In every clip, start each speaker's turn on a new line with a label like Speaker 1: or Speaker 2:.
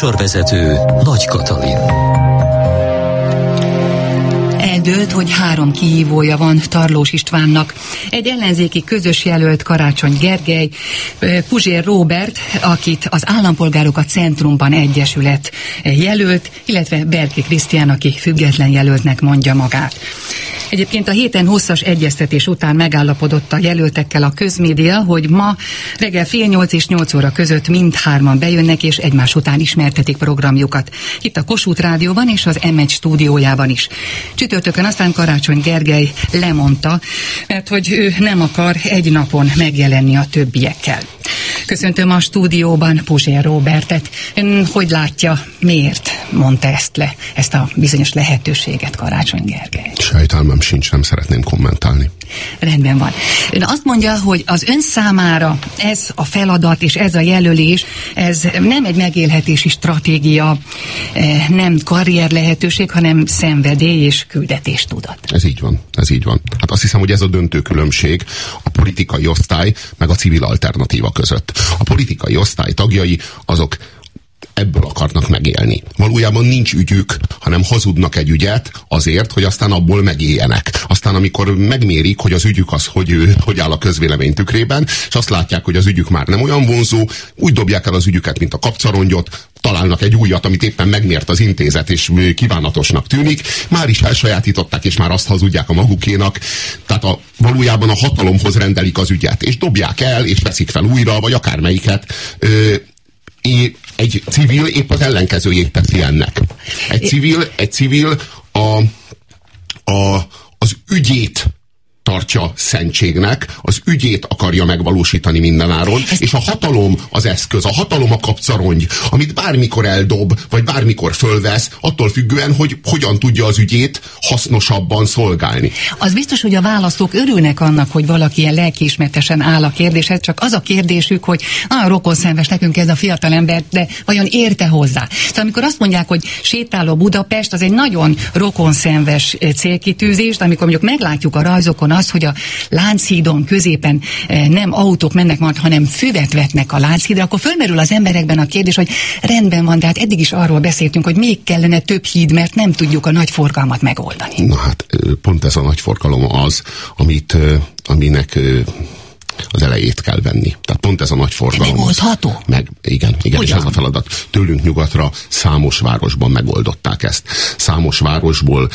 Speaker 1: Műsorvezető Nagy Katalin.
Speaker 2: Eldőlt, hogy három kihívója van Tarlós Istvánnak. Egy ellenzéki közös jelölt Karácsony Gergely, Puzsér Róbert, akit az Állampolgárok a Centrumban Egyesület jelölt, illetve Berki Krisztián, aki független jelöltnek mondja magát. Egyébként a héten hosszas egyeztetés után megállapodott a jelöltekkel a közmédia, hogy ma reggel fél nyolc és nyolc óra között mindhárman bejönnek és egymás után ismertetik programjukat. Itt a Kossuth Rádióban és az M1 stúdiójában is. Csütörtökön aztán Karácsony Gergely lemondta, mert hogy ő nem akar egy napon megjelenni a többiekkel. Köszöntöm a stúdióban Puzsér Robertet. Ön hogy látja, miért mondta ezt le, ezt a bizonyos lehetőséget Karácsony Gergely?
Speaker 3: Sejtelmem sincs, nem szeretném kommentálni.
Speaker 2: Rendben van. Ön azt mondja, hogy az ön számára ez a feladat és ez a jelölés, ez nem egy megélhetési stratégia, eh, nem karrier lehetőség, hanem szenvedély és küldetés tudat.
Speaker 3: Ez így van, ez így van. Hát azt hiszem, hogy ez a döntő különbség a politikai osztály meg a civil alternatíva között. A politikai osztály tagjai azok ebből akarnak megélni. Valójában nincs ügyük, hanem hazudnak egy ügyet azért, hogy aztán abból megéljenek. Aztán amikor megmérik, hogy az ügyük az, hogy, hogy áll a közvélemény tükrében, és azt látják, hogy az ügyük már nem olyan vonzó, úgy dobják el az ügyüket, mint a kapcarongyot, találnak egy újat, amit éppen megmért az intézet, és kívánatosnak tűnik, már is elsajátították, és már azt hazudják a magukénak. Tehát a, valójában a hatalomhoz rendelik az ügyet, és dobják el, és veszik fel újra, vagy akármelyiket. Ö, egy civil épp az ellenkezőjét teszi ennek. Egy civil, egy civil a, a, az ügyét tartja szentségnek, az ügyét akarja megvalósítani mindenáron, és a hatalom az eszköz, a hatalom a kapcarongy, amit bármikor eldob, vagy bármikor fölvesz, attól függően, hogy hogyan tudja az ügyét hasznosabban szolgálni.
Speaker 2: Az biztos, hogy a választók örülnek annak, hogy valaki ilyen lelkiismertesen áll a kérdéshez, csak az a kérdésük, hogy nagyon rokonszenves nekünk ez a fiatalember, de vajon érte hozzá? Szóval amikor azt mondják, hogy sétáló Budapest, az egy nagyon rokonszenves célkitűzés, amikor mondjuk meglátjuk a rajzokon az, hogy a Lánchídon középen eh, nem autók mennek majd, hanem füvet vetnek a Lánchídra, akkor fölmerül az emberekben a kérdés, hogy rendben van, de hát eddig is arról beszéltünk, hogy még kellene több híd, mert nem tudjuk a nagy forgalmat megoldani.
Speaker 3: Na hát pont ez a nagy forgalom az, amit, aminek az elejét kell venni. Tehát pont ez a nagy forgalom.
Speaker 2: Megoldható?
Speaker 3: Meg, igen, igen, és ez a feladat. Tőlünk nyugatra számos városban megoldották ezt. Számos városból,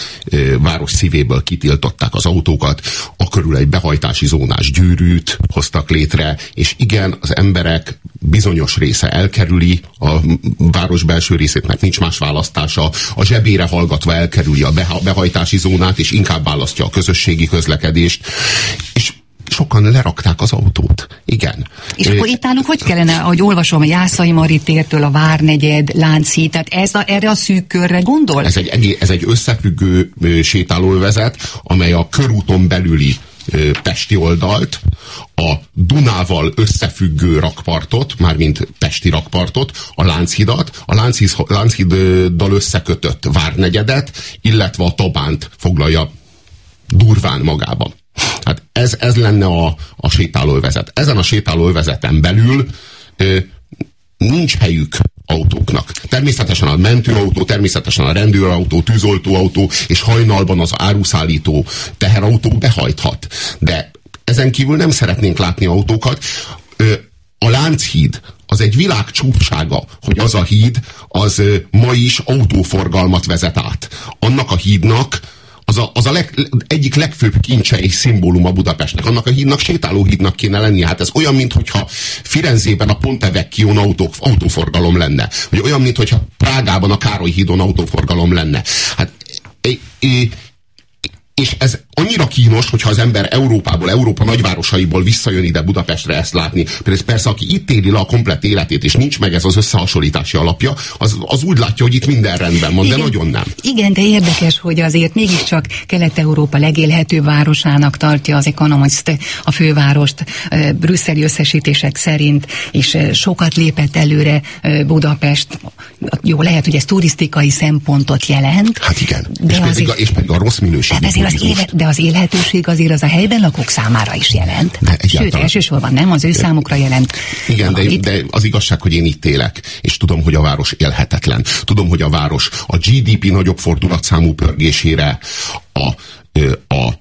Speaker 3: város szívéből kitiltották az autókat, a körül egy behajtási zónás gyűrűt hoztak létre, és igen, az emberek bizonyos része elkerüli a város belső részét, mert nincs más választása, a zsebére hallgatva elkerüli a behajtási zónát, és inkább választja a közösségi közlekedést, és sokan lerakták az autót. Igen.
Speaker 2: És akkor itt állunk, hogy kellene, ahogy olvasom, a Jászai Mari tértől a Várnegyed, Lánci, tehát ez a, erre a szűk körre gondol?
Speaker 3: Ez egy, ez egy összefüggő sétálóvezet, amely a körúton belüli Pesti oldalt, a Dunával összefüggő rakpartot, mármint Pesti rakpartot, a Lánchidat, a Lánchid, Lánchiddal összekötött Várnegyedet, illetve a Tabánt foglalja durván magába. Hát ez, ez lenne a, a sétálóvezet. Ezen a sétálóvezeten belül ö, nincs helyük autóknak. Természetesen a mentőautó, természetesen a rendőrautó, tűzoltóautó és hajnalban az áruszállító teherautó behajthat. De ezen kívül nem szeretnénk látni autókat. Ö, a Lánchíd az egy világ csúpsága, hogy az a híd az ma is autóforgalmat vezet át. Annak a hídnak az a, az a leg, egyik legfőbb kincse és szimbóluma Budapestnek. Annak a hídnak sétálóhídnak kéne lennie. Hát ez olyan, mintha Firenzében a Ponte Vecchion autó, autóforgalom lenne. Vagy olyan, mintha Prágában a Károly hídon autóforgalom lenne. Hát és ez annyira kínos, hogyha az ember Európából, Európa nagyvárosaiból visszajön ide Budapestre ezt látni. Persze, aki itt éli le a komplett életét, és nincs meg ez az összehasonlítási alapja, az, az úgy látja, hogy itt minden rendben van, igen, de nagyon nem.
Speaker 2: Igen, de érdekes, hogy azért mégiscsak Kelet-Európa legélhetőbb városának tartja az Economist a fővárost brüsszeli összesítések szerint, és sokat lépett előre Budapest. Jó, lehet, hogy ez turisztikai szempontot jelent.
Speaker 3: Hát igen, de és, pedig, a, és pedig a rossz minőségű
Speaker 2: évek, de de az élhetőség azért az a helyben lakók számára is jelent.
Speaker 3: De
Speaker 2: Sőt, elsősorban nem az ő számukra jelent.
Speaker 3: Igen, de,
Speaker 2: valamit.
Speaker 3: de az igazság, hogy én itt élek, és tudom, hogy a város élhetetlen. Tudom, hogy a város a GDP nagyobb fordulatszámú pörgésére, a, a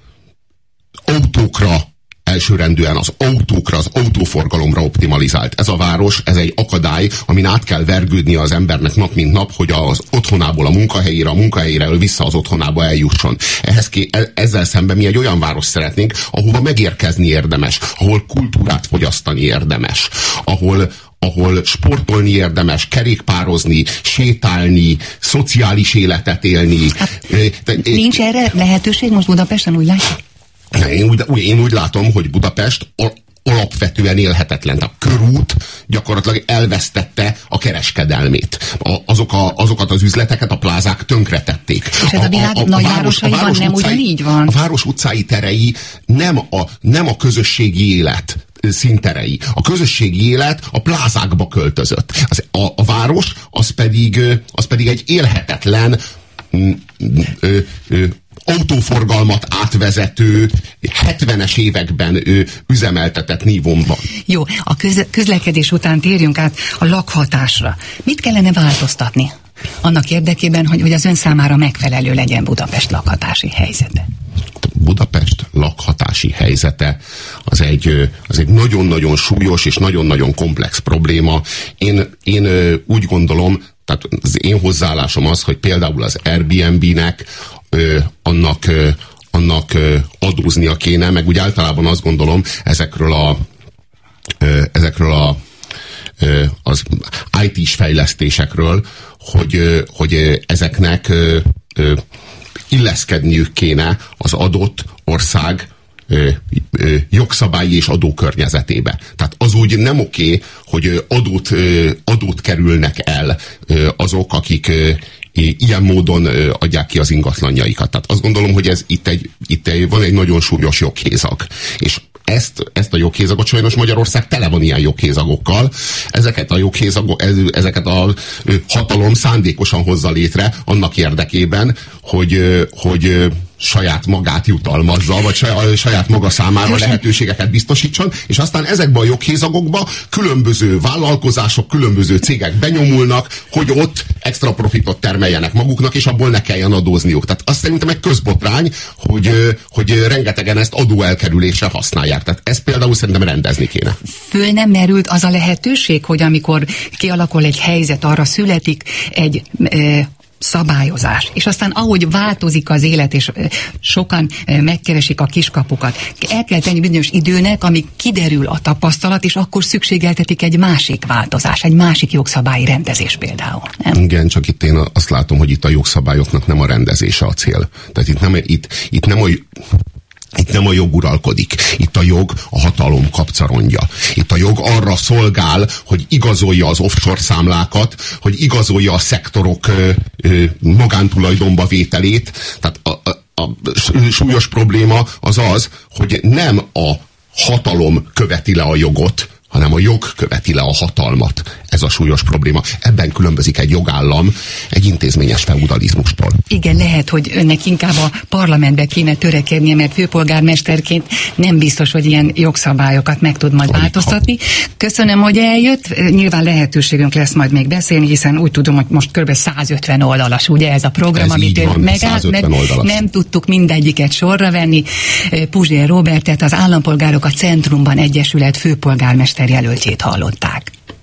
Speaker 3: autókra, elsőrendűen az autókra, az autóforgalomra optimalizált. Ez a város, ez egy akadály, amin át kell vergődnie az embernek nap mint nap, hogy az otthonából a munkahelyére, a munkahelyére vissza az otthonába eljusson. Ehhez ké, e- ezzel szemben mi egy olyan város szeretnénk, ahova megérkezni érdemes, ahol kultúrát fogyasztani érdemes, ahol, ahol sportolni érdemes, kerékpározni, sétálni, szociális életet élni. De-
Speaker 2: Nincs erre lehetőség most Budapesten, úgy látjuk?
Speaker 3: Én úgy, én úgy látom, hogy Budapest al- alapvetően élhetetlen. A körút gyakorlatilag elvesztette a kereskedelmét. A, azok a, azokat az üzleteket a plázák tönkretették.
Speaker 2: És ez a világ nagyvárosaiban nem ugyanígy van?
Speaker 3: A város utcái terei nem a, nem a közösségi élet színterei. A közösségi élet a plázákba költözött. Az, a, a város az pedig, az pedig egy élhetetlen ö, ö, autóforgalmat átvezető 70-es években ő üzemeltetett nívomban.
Speaker 2: Jó, a köz, közlekedés után térjünk át a lakhatásra. Mit kellene változtatni? Annak érdekében, hogy, hogy az ön számára megfelelő legyen Budapest lakhatási helyzete.
Speaker 3: Budapest lakhatási helyzete az egy, az egy nagyon-nagyon súlyos és nagyon-nagyon komplex probléma. Én, én úgy gondolom, tehát az én hozzáállásom az, hogy például az Airbnb-nek annak, annak adóznia kéne, meg úgy általában azt gondolom ezekről a ezekről a az IT-s fejlesztésekről, hogy, hogy ezeknek illeszkedniük kéne az adott ország jogszabályi és adókörnyezetébe. Tehát az úgy nem oké, hogy adót, adót kerülnek el azok, akik ilyen módon adják ki az ingatlanjaikat. Tehát azt gondolom, hogy ez itt, egy, itt egy, van egy nagyon súlyos joghézag. És ezt, ezt a joghézagot sajnos Magyarország tele van ilyen joghézagokkal. Ezeket a joghézagok, ez, ezeket a hatalom szándékosan hozza létre annak érdekében, hogy, hogy saját magát jutalmazza, vagy saját, maga számára lehetőségeket biztosítson, és aztán ezekbe a joghézagokba különböző vállalkozások, különböző cégek benyomulnak, hogy ott extra profitot termeljenek maguknak, és abból ne kelljen adózniuk. Tehát azt szerintem egy közbotrány, hogy, hogy rengetegen ezt adóelkerülésre használják. Tehát ezt például szerintem rendezni kéne.
Speaker 2: Föl nem merült az a lehetőség, hogy amikor kialakul egy helyzet, arra születik egy e, szabályozás, és aztán ahogy változik az élet, és sokan megkeresik a kiskapukat, el kell tenni bizonyos időnek, amíg kiderül a tapasztalat, és akkor szükségeltetik egy másik változás, egy másik jogszabályi rendezés például. Nem?
Speaker 3: Igen, csak itt én azt látom, hogy itt a jogszabályoknak nem a rendezése a cél. Tehát itt nem, itt, itt nem a itt nem a jog uralkodik, itt a jog a hatalom kapcarondja. Itt a jog arra szolgál, hogy igazolja az offshore számlákat, hogy igazolja a szektorok ö, ö, magántulajdonba vételét. Tehát a, a, a súlyos probléma az az, hogy nem a hatalom követi le a jogot, hanem a jog követi le a hatalmat. Ez a súlyos probléma. Ebben különbözik egy jogállam egy intézményes feudalizmustól.
Speaker 2: Igen, lehet, hogy önnek inkább a parlamentbe kéne törekednie, mert főpolgármesterként nem biztos, hogy ilyen jogszabályokat meg tud majd
Speaker 3: Alig,
Speaker 2: változtatni. Köszönöm, hogy eljött. Nyilván lehetőségünk lesz majd még beszélni, hiszen úgy tudom, hogy most kb. 150 oldalas, ugye ez a program,
Speaker 3: Ez
Speaker 2: amit ön megállt,
Speaker 3: 150
Speaker 2: mert
Speaker 3: oldalas.
Speaker 2: nem tudtuk mindegyiket sorra venni. Puzsér Robertet, az Állampolgárok a Centrumban Egyesület főpolgármester jelöltjét hallották.